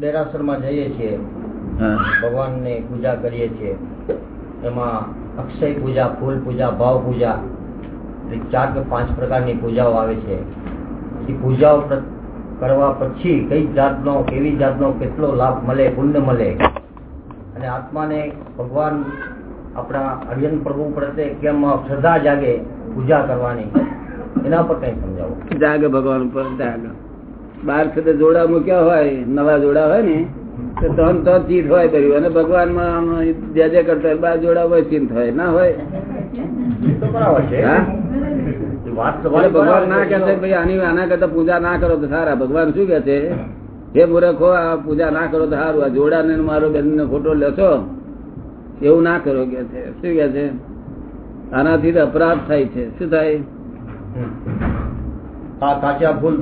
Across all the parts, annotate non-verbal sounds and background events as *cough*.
દેરાસરમાં જઈએ છીએ ભગવાનની પૂજા કરીએ છીએ. એમાં અક્ષય પૂજા ફૂલ પૂજા ભાવ પૂજા ચાર કે પાંચ પ્રકારની પૂજાઓ આવે છે. એ પૂજાઓ કરવા પછી કઈ જાતનો કેવી જાતનો કેટલો લાભ મળે પુણ્ય મળે. અને આત્માને ભગવાન આપણા અર્જન પ્રભુ પ્રત્યે કેમ શ્રદ્ધા જાગે પૂજા કરવાની એના પર કઈ સમજાવો. જાગે ભગવાન પર જાગે. બાર સાથે જોડા મૂક્યા હોય, નવા જોડા હોય ને, તો ત્રણ ત્રણ ચીજ હોય કર્યું અને ભગવાનમાં જે જે કરતા હોય, બાર જોડા હોય ચિંત હોય. ના હોય? ભગવાન ના કે ભાઈ આની આના કરતા પૂજા ના કરો તો સારા. ભગવાન શું કે છે? હે મૂર્ખો, આ પૂજા ના કરો તો સારું. આ જોડા ને મારો બેન ફોટો લેશો? એવું ના કરો કે છે. શું કે છે? આનાથી અપરાધ થાય છે. શું થાય? કાચા ફૂલ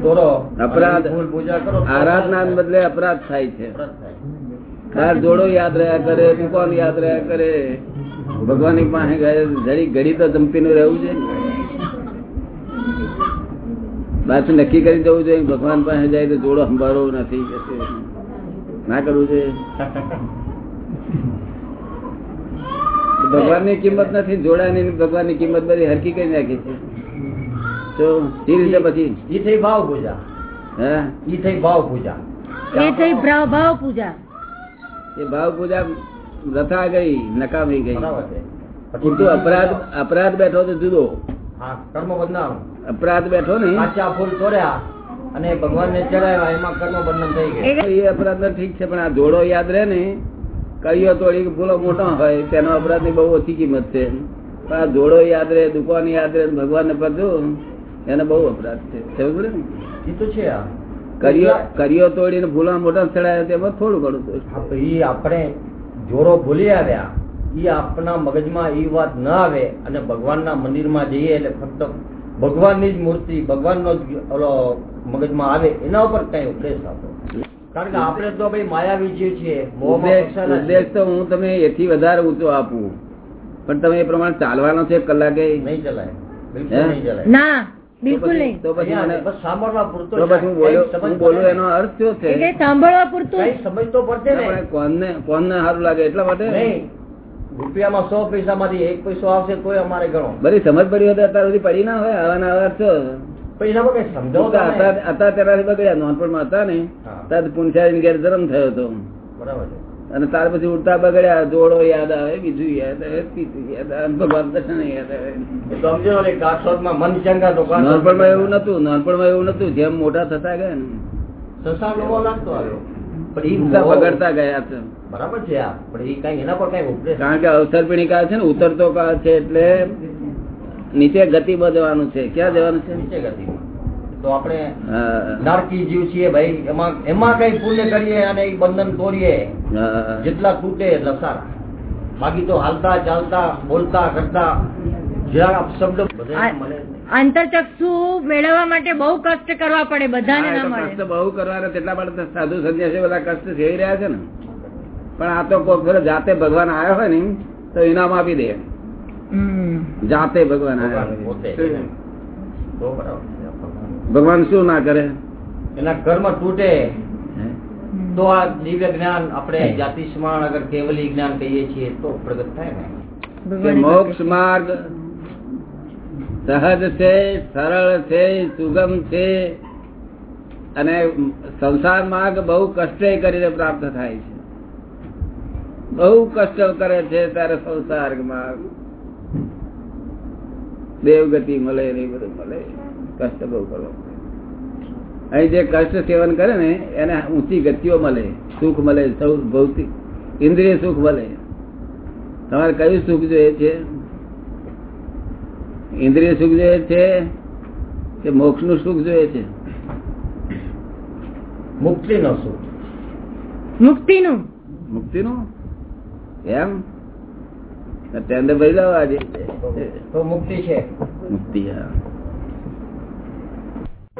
અપરાધ કરો આરાધના બદલે અપરાધ થાય છે. અપરાધ જોડો યાદ રહ્યા કરે દુકાન યાદ રહ્યા કરે. ભગવાનની પાસે જરી ઘડી તો જંપીનું રહેવું છે. પાછું નક્કી કરી જવું જોઈએ ભગવાન પાસે જાય તો જોડો સંભાળવો નથી. ના કરવું જોઈએ *laughs* ભગવાનની કિંમત નથી જોડાની ભગવાનની કિંમત બધી હરકી કરી નાખી છે. એ રીતે પછી ઈ થઈ ભાવ પૂજા. હે? ઈ થઈ ભાવ પૂજા. એ થઈ ભાવ ભાવ પૂજા. એ ભાવ પૂજા રથા ગઈ નકામી ગઈ. પૂરતું અપરાધ અપરાધ બેઠો તો જુદો. કર્મ અપરાધ બેઠો ને કાચા ફૂલ તોડ્યા અને ભગવાનને ચડાવ્યા એમાં કર્મ બંધન થઈ ગયું. એ અપરાધ તો ઠીક છે પણ આ જોડો યાદ રહે ને કળીઓ તોડી ફૂલો મોટો હોય તેનો અપરાધની બહુ ઓછી કિંમત છે. પણ આ જોડો યાદ રહે દુકાન યાદ રહે ભગવાન ને પધું એને બહુ અપરાધ છે. સમજ ને? એ તો છે આ. કરીઓ કરીઓ તોડીને ભૂલા મોટા ચડાયા તેમાં થોડું ઘણું ઈ આપણે જોરો ભૂલી આવ્યા. એ આપણા મગજમાં એ વાત ન આવે અને ભગવાનના મંદિરમાં જઈએ એટલે ફક્ત ભગવાનની જ મૂર્તિ ભગવાનનો જ ઓલો મગજમાં આવે એના ઉપર કઈ ઉપદેશ આપો. કારણ કે આપણે તો ભાઈ માયાવી વિજય છીએ. ઉદ્દેશ તો હું તમે એથી વધારે ઊંચો આપું. પણ તમે એ પ્રમાણે ચાલવાનો છે કલાકે? નહીં ચલાય. બિલકુલ નહીં ચલાય. ના. બિલકુલ નહીં. તો પછી મને સાંભળવા પૂરતો તો પછી હું બોલ્યો હું બોલું એનો અર્થ શું છે? એટલે સાંભળવા પૂરતું કંઈક પડશે ને. કોણને કોણને સારું લાગે એટલા માટે? નહીં. રૂપિયામાં સો પૈસા માંથી એક પૈસો આવશે કોઈ અમારે ગણો. બધી સમજ પડી હોય તો અત્યાર સુધી પડી ના હોય આવા ના હતા ત્યારે બગડ્યા નોનપણમાં હતા ને. ત્યારે પુનસારી ઘેર જન્મ થયો હતો. બરાબર છે. અને ત્યાર પછી ઉડતા બગડ્યા જોડો યાદ આવે બીજું યાદ આવે ત્રીજું યાદ આવે ભગવાન દર્શન યાદ આવે. નાનપણમાં એવું નતું નાનપણમાં એવું નતું જેમ મોટા થતા ગયા ને. બગડતા ગયા છે. બરાબર છે કારણ કે અવસર પીણી કાળ છે ને ઉતરતો કાળ છે એટલે નીચે ગતિ જવાનું છે. ક્યાં જવાનું છે? નીચે ગતિમાં. તો આપણે નારકી જીવ છીએ ભાઈ. એમાં એમાં કઈ પુણ્ય કરીએ અને એ બંધન તોડીએ. જેટલા તૂટે એટલા સારા. બાકી તો હાલતા ચાલતા બોલતા કરતા. આંતરચક્ષુ મેળવવા માટે બહુ કષ્ટ કરવા પડે બધાને ના મળે. કષ્ટ બહુ કરવાના તેટલા માટે સાધુ સંન્યાસી બધા કષ્ટ થઈ રહ્યા છે ને. પણ આ તો કોઈ જાતે ભગવાન આવ્યો હોય ને તો ઇનામ આપી દે. હમ. જાતે ભગવાન આવ્યા પોતે. હોય. ભગવાન શું ના કરે? એના કર્મ તૂટે. તો આ દિવ્ય જ્ઞાન આપણે જાતિ સ્મરણ અગર કેવલી જ્ઞાન કહીએ છીએ તો પ્રગટ થાય ને. મોક્ષ માર્ગ સહજ છે સરળ છે સુગમ છે અને સંસાર માર્ગ બહુ કષ્ટે કરીને પ્રાપ્ત થાય છે. બહુ કષ્ટ કરે છે ત્યારે સંસાર માર્ગ. દેવગતિ મળે ને એ બધું મળે. કષ્ટ બહુ કરવો અહીં જે કષ્ટ સેવન કરે ને એને ઊંચી ગતિઓ મળે સુખ મળે સૌ ભૌતિક ઇન્દ્રિય સુખ મળે. તમારે કયું સુખ જોઈએ છે? ઇન્દ્રિય સુખ જોઈએ છે કે મોક્ષનું સુખ જોઈએ છે? મુક્તિ નો સુખ. મુક્તિનું. મુક્તિ નું એમ ટેન્ડર ભરી લાવો આજે. મુક્તિ છે. મુક્તિ હા.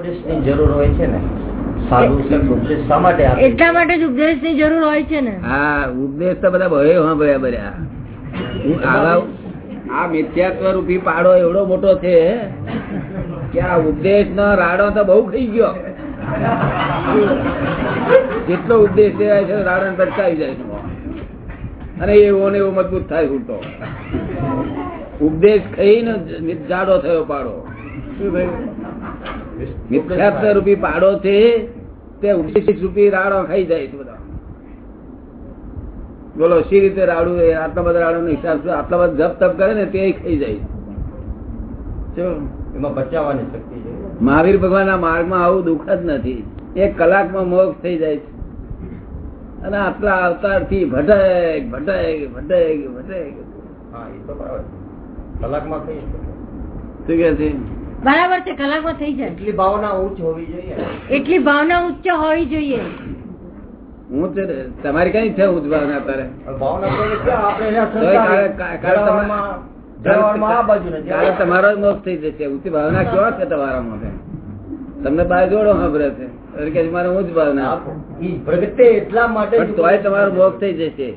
ઉપદેશની જરૂર હોય છે ને? સાધુ સંત ઉપદેશ શા માટે આપે? એટલા માટે જ ઉપદેશની જરૂર હોય છે ને? હા ઉપદેશ તો બધા ભય સાંભળ્યા બર્યા હું આ મિથ્યાત્વ રૂપી પાડો એવડો મોટો છે કે આ ઉપદેશ નો રાડો તો બહુ ખાઈ ગયો. જેટલો ઉપદેશ દેવાય છે રાવણ ભટકાવી જાય છે. અને એવો ને એવો મજબૂત થાય ઉલટો. ઉપદેશ ખાઈને જાડો થયો પાડો. શું થયું? મિથ્યાત્વ રૂપી પાડો છે તે ઉપદેશ રૂપી રાડો ખાઈ જાય છે બધા. બોલો શી રીતે રાડું એ આટલા બધા રાડો હિસાબ આટલા બધા જપ તપ કરે ને તે ખાઈ જાય. એમાં બચાવવાની શક્તિ છે. મહાવીર ભગવાનના માર્ગમાં આવું દુઃખ જ નથી. એક કલાકમાં મોક્ષ થઈ જાય છે. અને આટલા અવતારથી ભટક ભટક ભટક ભટક. હા એ તો બરાબર કલાકમાં શકે. શું કે છે? બરાબર છે કલાકમાં થઈ જાય. એટલી ભાવના ઉચ્ચ હોવી જોઈએ. એટલી ભાવના ઉચ્ચ હોવી જોઈએ. હું તમારી કઈ છે ઉચ્ચ ભાવના તો એટલે ક્યાં આપણે એના તોય કાલે- સંસારી કાલે તમારે- મોક્ષ થઈ જશે. ઊંચી ભાવના કેવા છે તમારા માટે તમને બાજુ જોડો ખબર છે કે મારે ઉચ્ચ ભાવના ઈ પ્રગટે એટલા માટે તોય તમારો મોક્ષ થઈ જશે.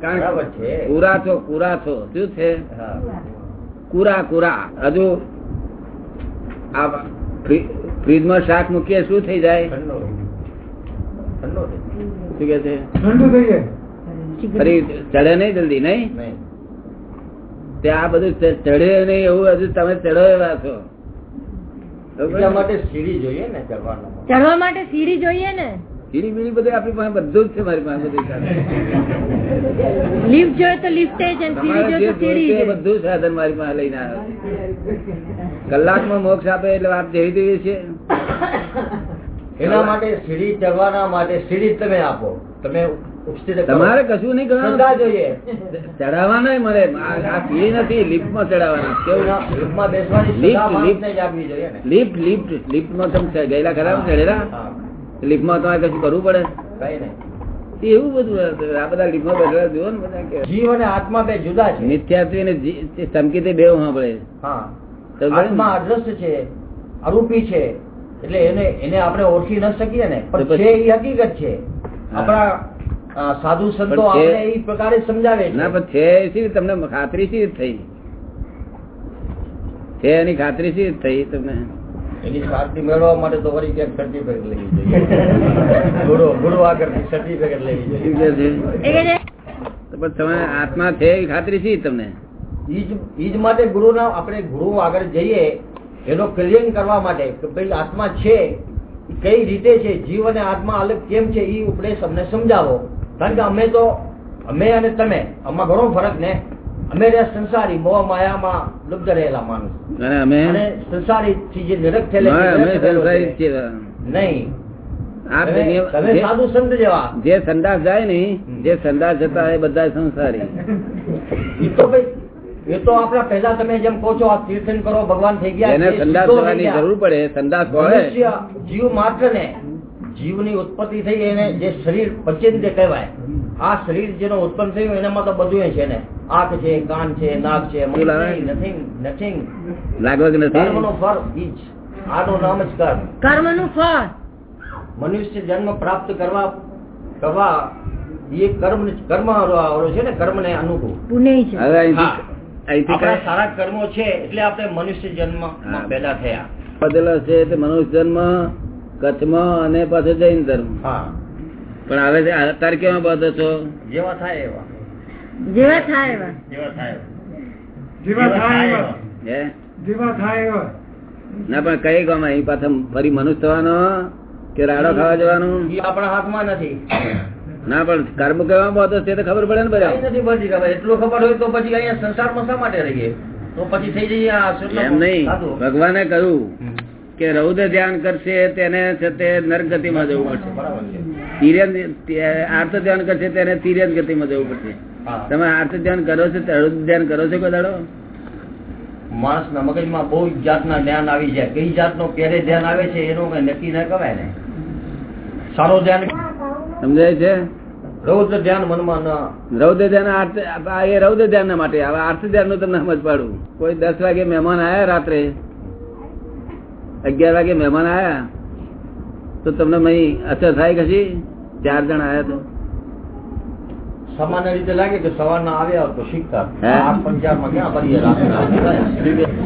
કારણ. પૂરા છો. પૂરા છો શું છે? કુરા કુરા. હજુ આ ફ્રીજમાં શાક મૂકીએ શું થઈ જાય. શું કે છે? ફરી ચડે નહીં જલ્દી નહીં? નહીં. તે આ બધું ચડે નહીં એવું હજુ તમે ચડો એવા છો. એટલા માટે સીડી જોઈએ ને ચડવા માટે સીડી જોઈએ ને? સીડી બીડી બધું આપણી પાસે બધું જ છે મારી પાસે બધું. લિફ્ટ જોઈએ તો લિફ્ટ જોઈએ બધું સાધન મારી પાસે લઈને આવ્યો કલાકમાં મોક્ષ આપે એટલે વાત જેવી તેવી છે. એના માટે સીડી ચડવાના માટે સીડી તમે આપો. તમે તમારે કશું નહીં કરવાનું. જોઈએ. ચડાવવાના મળે. આ આ સીડી નથી લિફ્ટમાં ચડાવવાના કેવું? લિફ્ટમાં બેસવાની લિફ્ટ, લિફ્ટ લિફ્ટ. માણસને જ આપવી જોઈએ ને. લિફ્ટ લિફ્ટમાં તમે ગયેલા ખરા ચડેલા લિફ્ટમાં તમારે કશું કરવું પડે? કઈ નહીં. એવું બધું આ બધા લિફ્ટમાં બેઠેલા જુઓ ને બધા જીવ અને આત્મા બે જુદા છે. મિથ્યાત્વી ને જી- તે બે સાંભળે. આત્મા અદ્રશ્ય છે અરૂપી છે એટલે એને એને આપણે ઓળખી ન શકીએ ને. પણ છે એ હકીકત છે. આપણા સાધુ સંતો છે- આપણે એ પ્રકારે સમજાવે ના છે પણ છે શી તમને ખાતરી શી થઈ? છે એની ખાતરી શી થઈ તમને? એની શાંતિ મેળવવા માટે તો વળી ક્યાંક સર્ટિફિકેટ લેવી જોઈએ. ગુરુ ગુરુ આગળથી સર્ટિફિકેટ લેવી જોઈએ. પણ તમે આત્મા છે એ ખાતરી છે તમને? ઈજ ઈજ માટે ગુરુના આપણે ગુરુ આગળ જઈએ એનો ક્લિયર કરવા માટે કે ભાઈ આત્મા છે કઈ રીતે છે જીવ અને આત્મા અલગ કેમ છે એ ઉપદેશ અમને સમજાવો. કારણ કે અમે તો અમે અને તમે આમાં ઘણો ફરક ને અમે સંસારી મોહ માયામાં લુપ્ત રહેલા માણસ. અને અમે સંસારી થી જે નિરખ થયેલા અમે સંસારી છીએ. નહીં. જે- જેવા. સંદાસ જાય ને જે સંદાસ જતા એ બધા સંસારી. *laughs* તો એ તો આપણા પહેલા તમે જેમ કહો છો આ કીર્તન કરો ભગવાન થઈ ગયા એને સંદાસ જવાની જરૂર પડે સંદાસ પડે જીવ માત્ર ને જીવની ઉત્પત્તિ થઈ એને જે શરીર પચેન્દ્ર કહેવાય. આ શરીર જેનો ઉત્પન્ન થયું એનામાં તો બધું છે ને. આંખ છે કાન છે નાક છે શું નથિંગ નથિંગ લાગવા નથી? કર્મનો ફળ ઈ જ નામ જ કર્મ. કર્મનું ફળ. મનુષ્ય જન્મ પ્રાપ્ત કરવા કરવા એ કર્મ કર્મ છે ને કર્મ ને અનુકૂળ. પુણ્ય છે. હવે અહીંથી હા. અહીંથી આપણા કઈ? સારા કર્મો છે એટલે આપણે મનુષ્ય જન્મ પેદા થયા. બધેલો છે તે મનુષ્ય જન્મ કચ્છમાં અને પાછો જૈન ધર્મ. હા. પણ હવે અત્યારે કેવા બધો છો? જેવા થાય એવા. જેવા થાય એવા. જેવા થાય જેવા થાય એવા. હે? જેવા થાય એવા. ના પણ કઈ ગામ? અહીં પાછા ફરી મનુષ્ય થવાનો? કે રાડો ખાવા જવાનું? આપણા હાથમાં નથી. ના પણ કર્મ કેવા બધો છે તો ખબર પડે ને બધા નથી પડતી ખબર એટલું ખબર હોય તો પછી અહીંયા સંસારમાં શા માટે રહીએ? તો પછી થઈ જઈએ આ એમ નહીં. ભગવાને કહ્યું કે રૌદ્ર ધ્યાન કરશે તેને છે તે નરગતિમાં જવું પડશે. બરાબર છે. આર્ત ધ્યાન કરશે ત્યારે તિર્યન ગતિમાં જવું પડશે. તમે આર્થ ધ્યાન કરો છો ધ્યાન કરો છો કદાડો માણસ ના મગજમાં બહુ જાતના ધ્યાન આવી જાય. કઈ જાતનો ક્યારે ધ્યાન આવે છે એનું કઈ નક્કી ના કહેવાય ને. સારો ધ્યાન સમજાય છે? રૌદ્ર ધ્યાન મનમાં ન. રૌદ્ર ધ્યાન આર્થ એ રૌદ્ર ધ્યાન માટે. હવે આર્થ ધ્યાનનું તમને સમજ પાડું. કોઈ દસ વાગે મહેમાન આયા રાત્રે? અગિયાર વાગે મહેમાન આયા? તો તમને અસર થાય કશી ચાર જણ આવ્યા તો. સામાન્ય રીતે લાગે કે સવારના આવ્યા તો શીખતા. ક્યાં કરીએ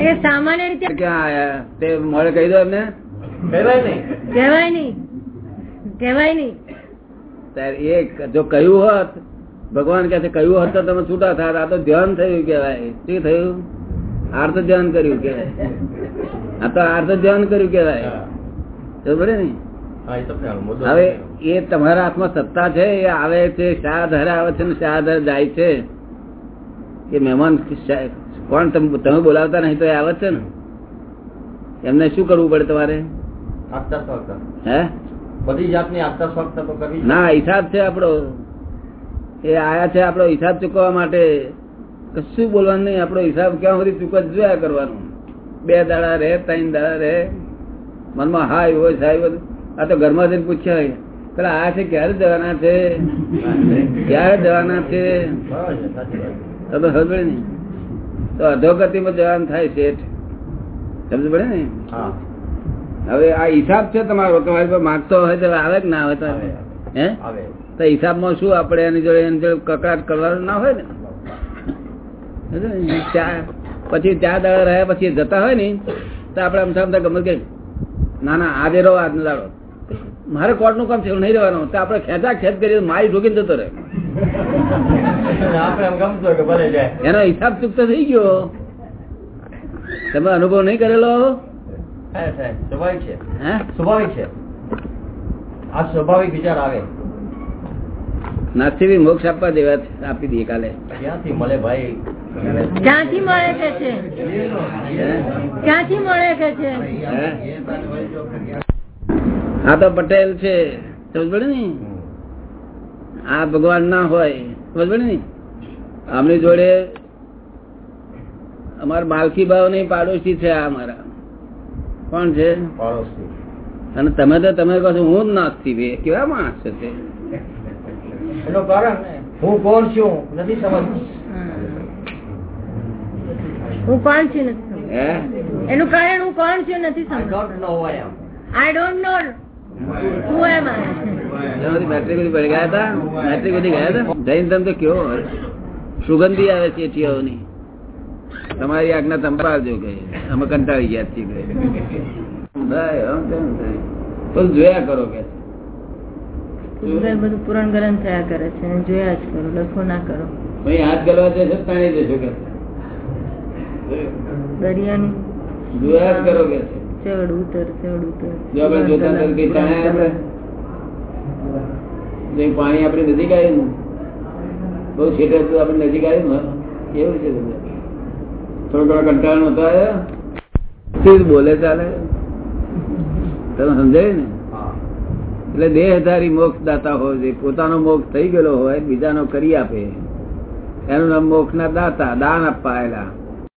એ સામાન્ય રીતે ક્યાં આયા? તે મોડે કહી દો એમને. કહેવાય નહીં. કહેવાય નહીં. કહેવાય નહીં. એ જો કહ્યું હોત ભગવાન કે છે કહ્યું હોત તો તમે છૂટા થાત. આ તો ધ્યાન થયું કેવાય શું થયું? આર્થ ધ્યાન કર્યું કેવાય આ તો આર્થ ધ્યાન કર્યું કેવાય બરાબર બરોબર ને? હા હવે એ તમારા હાથમાં સત્તા છે એ આવે છે શા આવે છે ને શા જાય છે. એ મહેમાન કોણ તમે બોલાવતા નહીં તો એ આવે છે ને? એમને શું કરવું પડે તમારે? હે? બધી જાતની તો કરવી ના હિસાબ છે આપણો. એ આયા છે આપણો હિસાબ ચૂકવવા માટે. કશું બોલવાનું નહીં આપણો હિસાબ ક્યાં સુધી ચૂકવ જોયા કરવાનું. બે દાડા રહે ત્રણ દાડા રહે. મનમાં હાય હોય સાહેબ. આ તો ઘરમાં જઈને પૂછ્યા. હોય પેલા આ છે ક્યારે જવાના છે? ક્યારે જવાના છે? તમે સમજે ને? તો અધોગતિમાં જવાનું થાય શેઠ. સમજ પડે ને? હવે આ હિસાબ છે તમારો તમારી પર માગતો હોય તો આવે કે ના આવે તો હે? તો હિસાબમાં શું આપણે એની જોડે એની જોડે કકડાટ કરવાનું ના હોય ને? પછી ત્યાં દાડા રહ્યા પછી જતા હોય ને તો આપણે આમ ગમે કે ના ના આજે રહો આજનો દાડો. મારે કોર્ટનું કામ છે નહીં રહેવાનું. તો આપડે ખેંચા ખેંચ કરી મારી ઢોકીને જતો રહે. આપણે એમ ગમતું હોય કે ભલે જાય. એનો હિસાબ ચૂકતો થઈ ગયો. તમે અનુભવ નહીં કરેલો. સ્વાભાવિક છે. સ્વાભાવિક છે. આ સ્વાભાવિક વિચાર આવે. નાથી મોક્ષ આપવા દેવા આપી દઈએ કાલે. ક્યાંથી મળે ભાઈ? ક્યાંથી મળે કે છે? ક્યાંથી મળે કે છે? આ તો પટેલ છે. સમજ પડે ને? આ ભગવાન ના હોય. સમજ પડે ને? આમની જોડે અમારા માલકી ભાવ નહીં પાડોશી છે આ અમારા કોણ છે? અને તમે તો તમે કહો છો હું જ નાસ્તી બે. કેવા માણસ છે તે? એનું કારણ હું કોણ છું નથી સમજ હું કોણ છું નથી એનું કારણ હું કોણ છું નથી સમજ. આઈ ડોન્ટ નો સુગંધી આવે છે ચીઓની તમારી આજ્ઞા સંભાળજો કે. અમે કંટાળી ગયા છીએ. બધું જોયા કરો કે. બધું પુરાણ ગરમ થયા કરે છે. જોયા જ કરો લખો ના કરો. હાથ ગલવા જશો તાણી જશો કે. દરિયાનું. જોયા જ કરો કે ચડ ઉતર ચડ ઉતર. જો આપણે જોતા હતા કે તાણે આપણે પાણી આપણે નજીક આવ્યું ને બહુ છેટે હતું આપણે નજીક આવ્યું ને એવું છે. થોડો ઘણો કંટાળો નતો આવ્યો. બોલે ચાલે? તમે સમજાય ને. એટલે દેહધારી મોક્ષ દાતા હોય છે પોતાનો મોક્ષ થઈ ગયેલો હોય બીજાનો કરી આપે. એનું નામ મોક્ષ ના દાતા દાન આપવા આવેલા.